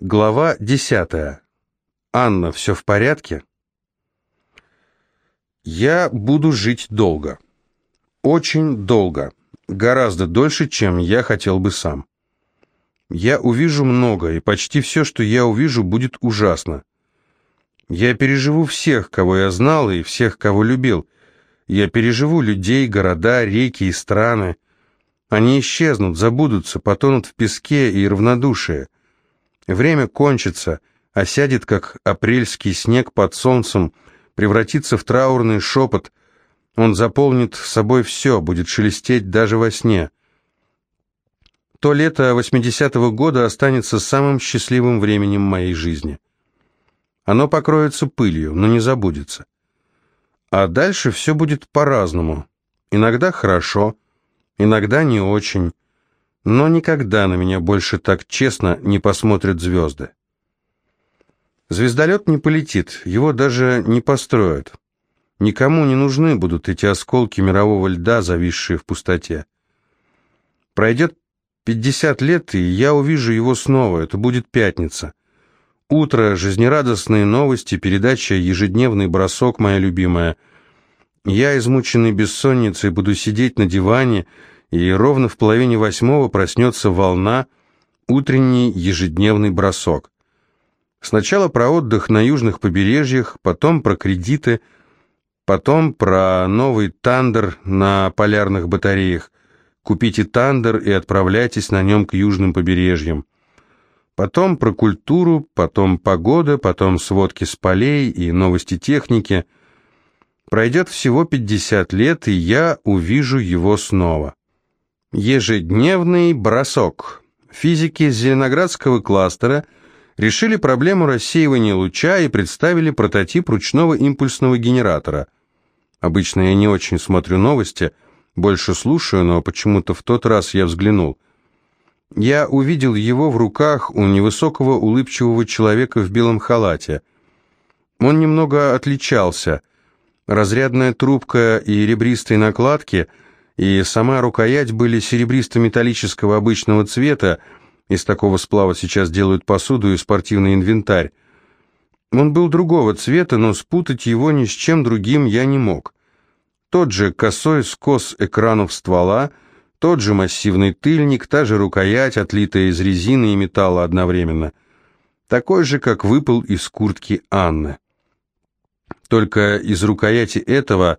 Глава десятая. Анна, все в порядке? Я буду жить долго. Очень долго. Гораздо дольше, чем я хотел бы сам. Я увижу много, и почти все, что я увижу, будет ужасно. Я переживу всех, кого я знал, и всех, кого любил. Я переживу людей, города, реки и страны. Они исчезнут, забудутся, потонут в песке и равнодушие. Время кончится, осядет, как апрельский снег под солнцем, превратится в траурный шепот. Он заполнит собой все, будет шелестеть даже во сне. То лето 80-го года останется самым счастливым временем моей жизни. Оно покроется пылью, но не забудется. А дальше все будет по-разному. Иногда хорошо, иногда не очень, но никогда на меня больше так честно не посмотрят звезды. Звездолет не полетит, его даже не построят. Никому не нужны будут эти осколки мирового льда, зависшие в пустоте. Пройдет 50 лет, и я увижу его снова, это будет пятница. Утро, жизнерадостные новости, передача «Ежедневный бросок», моя любимая. Я, измученный бессонницей, буду сидеть на диване и ровно в половине восьмого проснется волна, утренний ежедневный бросок. Сначала про отдых на южных побережьях, потом про кредиты, потом про новый тандер на полярных батареях. Купите тандер и отправляйтесь на нем к южным побережьям. Потом про культуру, потом погода, потом сводки с полей и новости техники. Пройдет всего 50 лет, и я увижу его снова. Ежедневный бросок. Физики Зеленоградского кластера решили проблему рассеивания луча и представили прототип ручного импульсного генератора. Обычно я не очень смотрю новости, больше слушаю, но почему-то в тот раз я взглянул. Я увидел его в руках у невысокого улыбчивого человека в белом халате. Он немного отличался. Разрядная трубка и ребристые накладки – и сама рукоять были серебристо-металлического обычного цвета, из такого сплава сейчас делают посуду и спортивный инвентарь. Он был другого цвета, но спутать его ни с чем другим я не мог. Тот же косой скос экранов ствола, тот же массивный тыльник, та же рукоять, отлитая из резины и металла одновременно. Такой же, как выпал из куртки Анны. Только из рукояти этого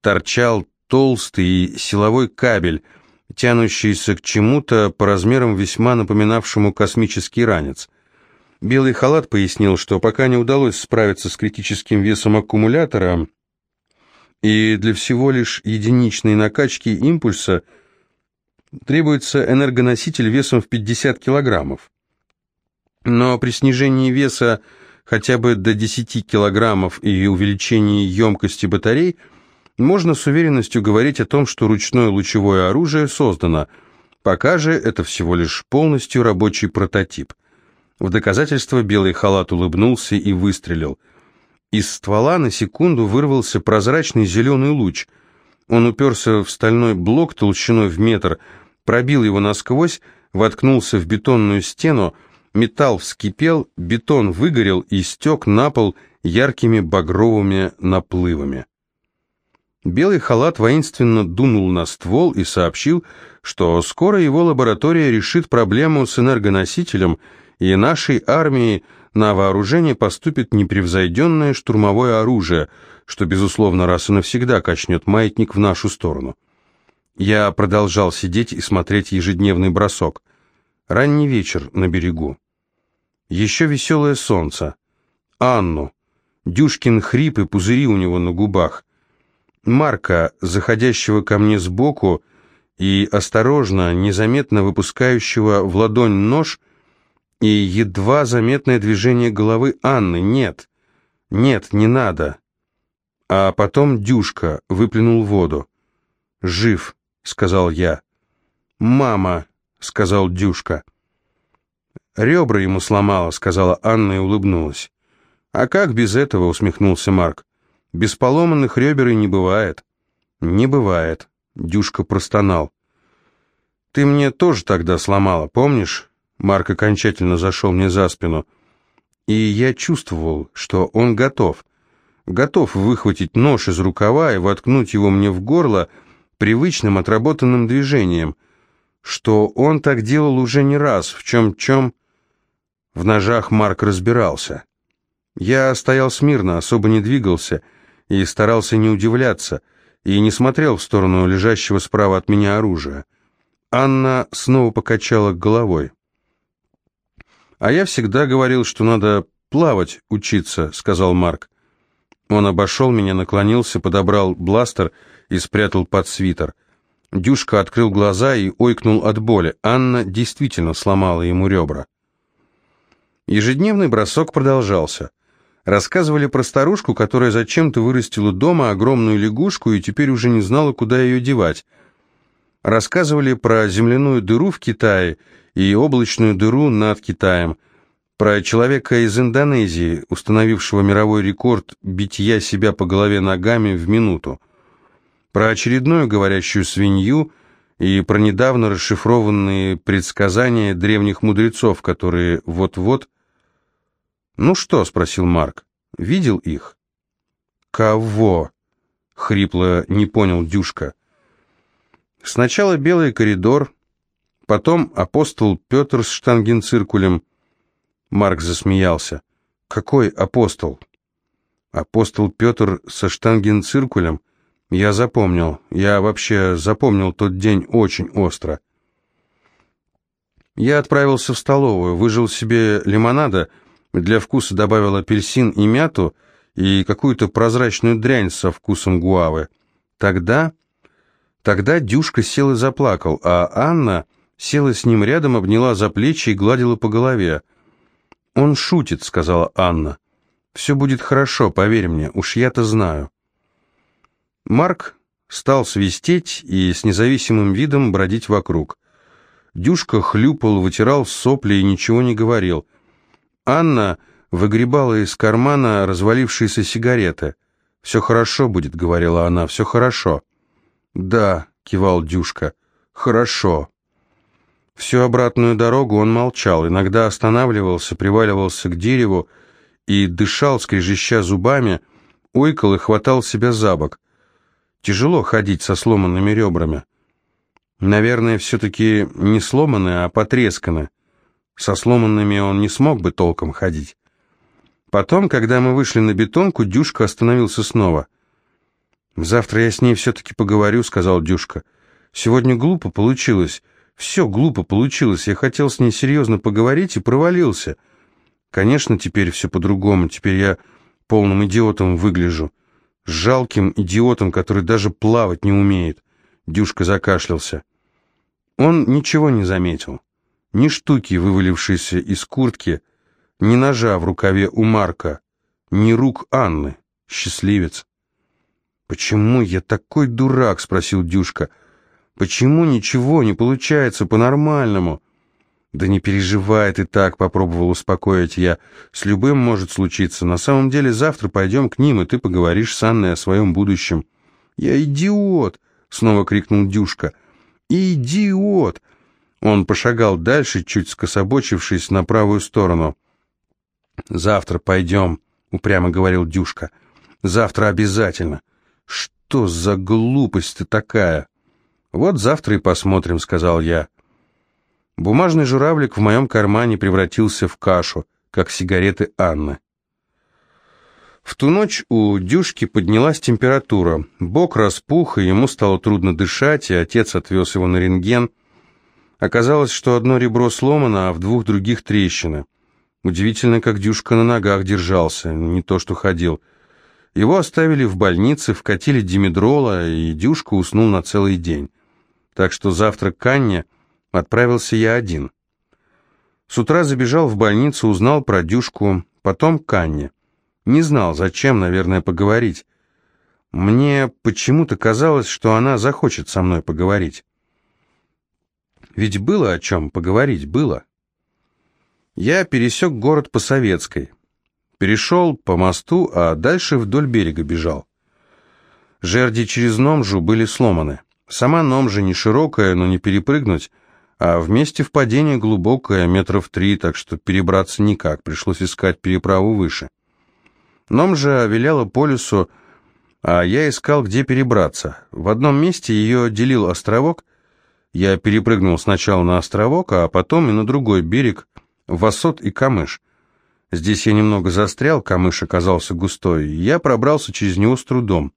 торчал толстый силовой кабель, тянущийся к чему-то по размерам весьма напоминавшему космический ранец. Белый халат пояснил, что пока не удалось справиться с критическим весом аккумулятора, и для всего лишь единичной накачки импульса требуется энергоноситель весом в 50 килограммов. Но при снижении веса хотя бы до 10 килограммов и увеличении емкости батарей – можно с уверенностью говорить о том, что ручное лучевое оружие создано, пока же это всего лишь полностью рабочий прототип. В доказательство белый халат улыбнулся и выстрелил. Из ствола на секунду вырвался прозрачный зеленый луч. Он уперся в стальной блок толщиной в метр, пробил его насквозь, воткнулся в бетонную стену, металл вскипел, бетон выгорел и стек на пол яркими багровыми наплывами. Белый халат воинственно дунул на ствол и сообщил, что скоро его лаборатория решит проблему с энергоносителем, и нашей армии на вооружение поступит непревзойденное штурмовое оружие, что, безусловно, раз и навсегда качнет маятник в нашу сторону. Я продолжал сидеть и смотреть ежедневный бросок. Ранний вечер на берегу. Еще веселое солнце. Анну. Дюшкин хрип и пузыри у него на губах. Марка, заходящего ко мне сбоку и осторожно, незаметно выпускающего в ладонь нож, и едва заметное движение головы Анны. «Нет, нет, не надо». А потом Дюшка выплюнул воду. «Жив», — сказал я. «Мама», — сказал Дюшка. «Ребра ему сломала», — сказала Анна и улыбнулась. «А как без этого?» — усмехнулся Марк. Без поломанных ребер и не бывает. Не бывает. Дюшка простонал. Ты мне тоже тогда сломала, помнишь? Марк окончательно зашел мне за спину. И я чувствовал, что он готов. Готов выхватить нож из рукава и воткнуть его мне в горло привычным отработанным движением. Что он так делал уже не раз, в чем-чем... В ножах Марк разбирался. Я стоял смирно, особо не двигался и старался не удивляться, и не смотрел в сторону лежащего справа от меня оружия. Анна снова покачала головой. «А я всегда говорил, что надо плавать учиться», — сказал Марк. Он обошел меня, наклонился, подобрал бластер и спрятал под свитер. Дюшка открыл глаза и ойкнул от боли. Анна действительно сломала ему ребра. Ежедневный бросок продолжался. Рассказывали про старушку, которая зачем-то вырастила дома огромную лягушку и теперь уже не знала, куда ее девать. Рассказывали про земляную дыру в Китае и облачную дыру над Китаем, про человека из Индонезии, установившего мировой рекорд битья себя по голове ногами в минуту, про очередную говорящую свинью и про недавно расшифрованные предсказания древних мудрецов, которые вот-вот... «Ну что?» — спросил Марк. «Видел их?» «Кого?» — хрипло не понял Дюшка. «Сначала белый коридор, Потом апостол Петр с штангенциркулем. Марк засмеялся. Какой апостол? Апостол Петр со штангенциркулем? Я запомнил. Я вообще запомнил тот день очень остро. Я отправился в столовую, выжил себе лимонада, для вкуса добавил апельсин и мяту и какую-то прозрачную дрянь со вкусом гуавы. Тогда... Тогда Дюшка сел и заплакал, а Анна села с ним рядом, обняла за плечи и гладила по голове. «Он шутит», — сказала Анна. «Все будет хорошо, поверь мне, уж я-то знаю». Марк стал свистеть и с независимым видом бродить вокруг. Дюшка хлюпал, вытирал сопли и ничего не говорил. Анна выгребала из кармана развалившиеся сигареты. «Все хорошо будет», — говорила она, — «все хорошо». «Да», — кивал Дюшка, — «хорошо». Всю обратную дорогу он молчал, иногда останавливался, приваливался к дереву и дышал, скрежеща зубами, ойкал и хватал себя за бок. Тяжело ходить со сломанными ребрами. Наверное, все-таки не сломаны, а потресканы. Со сломанными он не смог бы толком ходить. Потом, когда мы вышли на бетонку, Дюшка остановился снова. «Завтра я с ней все-таки поговорю», — сказал Дюшка. «Сегодня глупо получилось». Все глупо получилось. Я хотел с ней серьезно поговорить и провалился. Конечно, теперь все по-другому. Теперь я полным идиотом выгляжу. Жалким идиотом, который даже плавать не умеет. Дюшка закашлялся. Он ничего не заметил. Ни штуки, вывалившиеся из куртки, ни ножа в рукаве у Марка, ни рук Анны. Счастливец. «Почему я такой дурак?» — спросил Дюшка. — Почему ничего не получается по-нормальному? Да не переживай ты так, попробовал успокоить я. С любым может случиться. На самом деле завтра пойдем к ним, и ты поговоришь с Анной о своем будущем. Я идиот, снова крикнул Дюшка. Идиот! Он пошагал дальше, чуть скособочившись на правую сторону. «Завтра пойдем», — упрямо говорил Дюшка. «Завтра обязательно». «Что за глупость ты такая?» «Вот завтра и посмотрим», — сказал я. Бумажный журавлик в моем кармане превратился в кашу, как сигареты Анны. В ту ночь у Дюшки поднялась температура. Бок распух, и ему стало трудно дышать, и отец отвез его на рентген. Оказалось, что одно ребро сломано, а в двух других трещины. Удивительно, как Дюшка на ногах держался, не то что ходил. Его оставили в больнице, вкатили димедрола, и Дюшка уснул на целый день так что завтра к Анне отправился я один. С утра забежал в больницу, узнал про Дюшку, потом к Анне. Не знал, зачем, наверное, поговорить. Мне почему-то казалось, что она захочет со мной поговорить. Ведь было о чем поговорить, было. Я пересек город по Советской. Перешел по мосту, а дальше вдоль берега бежал. Жерди через Номжу были сломаны. Сама Номжа не широкая, но не перепрыгнуть. А в месте впадения глубокое, метров три, так что перебраться никак, пришлось искать переправу выше. Ном же виляла по лесу, а я искал, где перебраться. В одном месте ее делил островок. Я перепрыгнул сначала на островок, а потом и на другой берег, в Осот и Камыш. Здесь я немного застрял, камыш оказался густой, и я пробрался через него с трудом.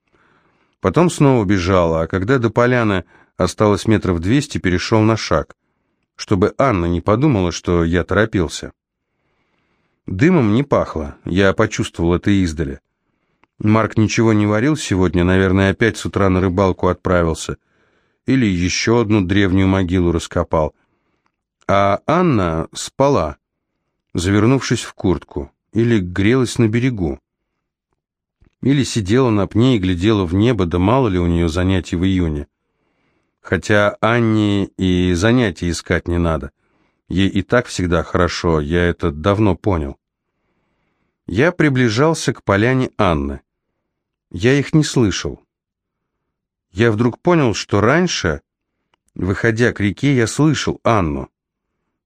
Потом снова бежал, а когда до поляны осталось метров двести, перешел на шаг, чтобы Анна не подумала, что я торопился. Дымом не пахло, я почувствовал это издали. Марк ничего не варил сегодня, наверное, опять с утра на рыбалку отправился. Или еще одну древнюю могилу раскопал. А Анна спала, завернувшись в куртку, или грелась на берегу. Или сидела на пне и глядела в небо, да мало ли у нее занятий в июне. Хотя Анне и занятий искать не надо. Ей и так всегда хорошо, я это давно понял. Я приближался к поляне Анны. Я их не слышал. Я вдруг понял, что раньше, выходя к реке, я слышал Анну.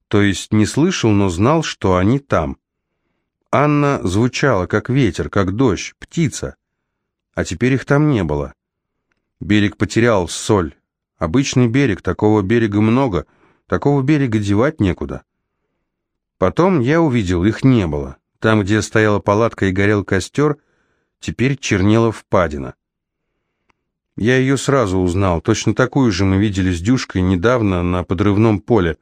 То есть не слышал, но знал, что они там. Анна звучала, как ветер, как дождь, птица. А теперь их там не было. Берег потерял соль. Обычный берег, такого берега много, такого берега девать некуда. Потом я увидел, их не было. Там, где стояла палатка и горел костер, теперь чернела впадина. Я ее сразу узнал, точно такую же мы видели с Дюшкой недавно на подрывном поле.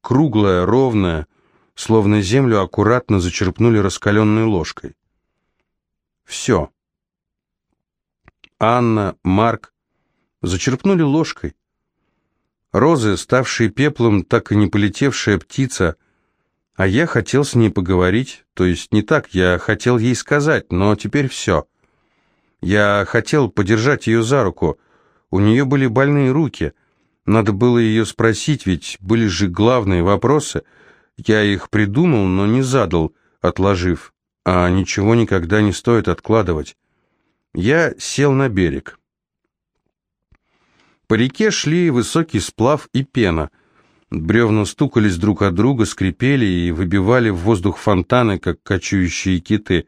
Круглая, ровная, словно землю аккуратно зачерпнули раскаленной ложкой. Все. Анна, Марк зачерпнули ложкой. Розы, ставшие пеплом, так и не полетевшая птица, а я хотел с ней поговорить, то есть не так, я хотел ей сказать, но теперь все. Я хотел подержать ее за руку, у нее были больные руки, надо было ее спросить, ведь были же главные вопросы. Я их придумал, но не задал, отложив, а ничего никогда не стоит откладывать. Я сел на берег. По реке шли высокий сплав и пена. Бревна стукались друг от друга, скрипели и выбивали в воздух фонтаны, как кочующие киты.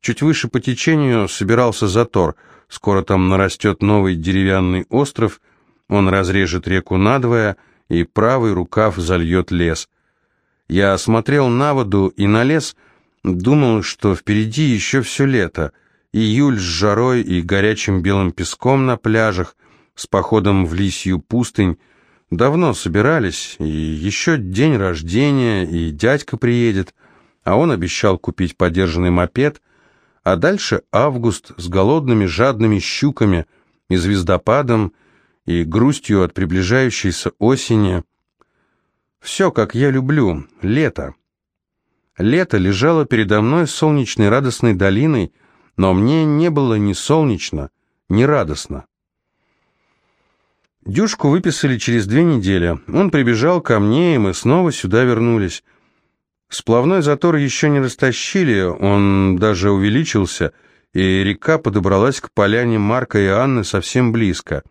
Чуть выше по течению собирался затор. Скоро там нарастет новый деревянный остров, он разрежет реку надвое, и правый рукав зальет лес. Я смотрел на воду и на лес, думал, что впереди еще все лето. Июль с жарой и горячим белым песком на пляжах, с походом в лисью пустынь, давно собирались, и еще день рождения, и дядька приедет, а он обещал купить подержанный мопед, а дальше август с голодными жадными щуками и звездопадом, и грустью от приближающейся осени. Все, как я люблю, лето. Лето лежало передо мной солнечной радостной долиной, но мне не было ни солнечно, ни радостно. Дюшку выписали через две недели. Он прибежал ко мне, и мы снова сюда вернулись. Сплавной затор еще не растащили, он даже увеличился, и река подобралась к поляне Марка и Анны совсем близко.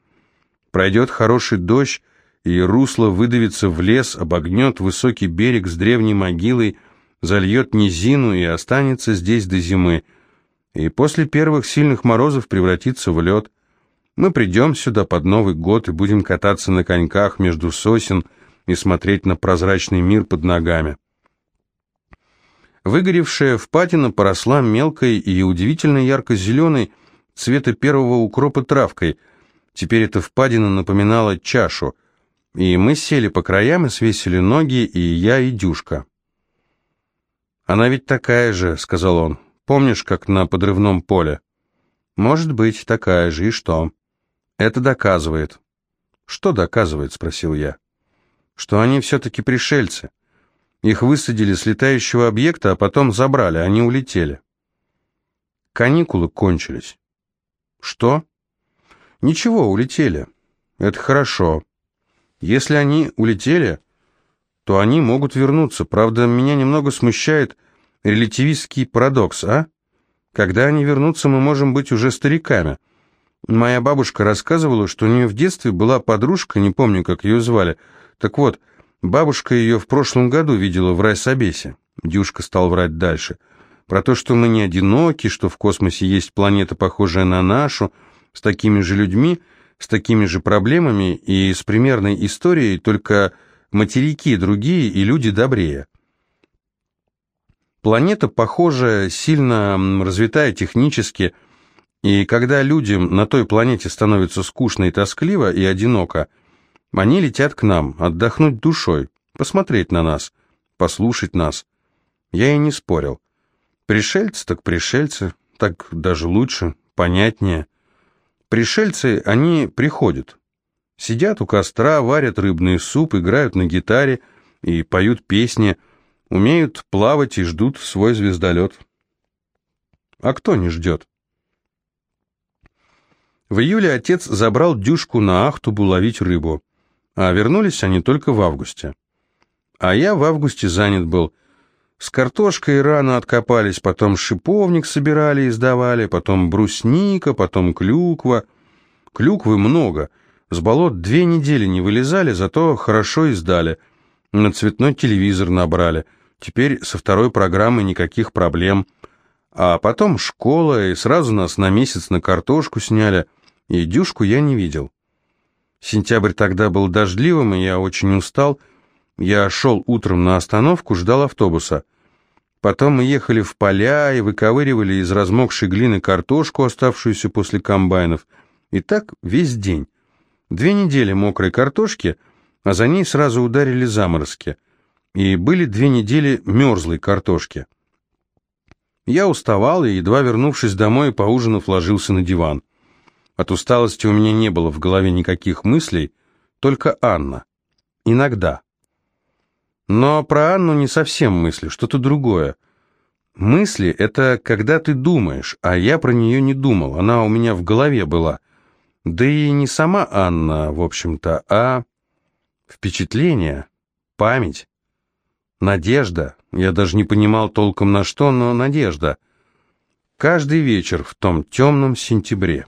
Пройдет хороший дождь, и русло выдавится в лес, обогнет высокий берег с древней могилой, зальет низину и останется здесь до зимы. И после первых сильных морозов превратится в лед. Мы придем сюда под Новый год и будем кататься на коньках между сосен и смотреть на прозрачный мир под ногами. Выгоревшая впадина поросла мелкой и удивительно ярко-зеленой цвета первого укропа травкой. Теперь эта впадина напоминала чашу, и мы сели по краям и свесили ноги, и я, и Дюшка. «Она ведь такая же», — сказал он. «Помнишь, как на подрывном поле?» «Может быть, такая же, и что?» Это доказывает. Что доказывает, спросил я. Что они все-таки пришельцы. Их высадили с летающего объекта, а потом забрали, они улетели. Каникулы кончились. Что? Ничего, улетели. Это хорошо. Если они улетели, то они могут вернуться. Правда, меня немного смущает релятивистский парадокс, а? Когда они вернутся, мы можем быть уже стариками. Моя бабушка рассказывала, что у нее в детстве была подружка, не помню, как ее звали. Так вот, Бабушка ее в прошлом году видела в райсобесе. Дюшка стал врать дальше. Про то, что мы не одиноки, что в космосе есть планета, похожая на нашу, с такими же людьми, с такими же проблемами и с примерной историей, только материки другие и люди добрее. Планета похожая, сильно развитая технически, и когда людям на той планете становится скучно и тоскливо и одиноко, они летят к нам, отдохнуть душой, посмотреть на нас, послушать нас. Я и не спорил. Пришельцы так пришельцы, так даже лучше, понятнее. Пришельцы, они приходят. Сидят у костра, варят рыбный суп, играют на гитаре и поют песни, умеют плавать и ждут свой звездолет. А кто не ждет? В июле отец забрал дюшку на Ахтубу ловить рыбу, а вернулись они только в августе. А я в августе занят был. С картошкой рано откопались, потом шиповник собирали и сдавали, потом брусника, потом клюква. Клюквы много. С болот две недели не вылезали, зато хорошо издали. На цветной телевизор набрали. Теперь со второй программой никаких проблем. А потом школа, и сразу нас на месяц на картошку сняли. И Дюшку я не видел. Сентябрь тогда был дождливым, и я очень устал. Я шел утром на остановку, ждал автобуса. Потом мы ехали в поля и выковыривали из размокшей глины картошку, оставшуюся после комбайнов. И так весь день. Две недели мокрой картошки, а за ней сразу ударили заморозки. И были две недели мерзлой картошки. Я уставал и, едва вернувшись домой, поужинав, ложился на диван. От усталости у меня не было в голове никаких мыслей, только Анна. Иногда. Но про Анну не совсем мысли, что-то другое. Мысли — это когда ты думаешь, а я про нее не думал, она у меня в голове была. Да и не сама Анна, в общем-то, а впечатление, память, надежда. Я даже не понимал толком на что, но надежда. Каждый вечер в том темном сентябре.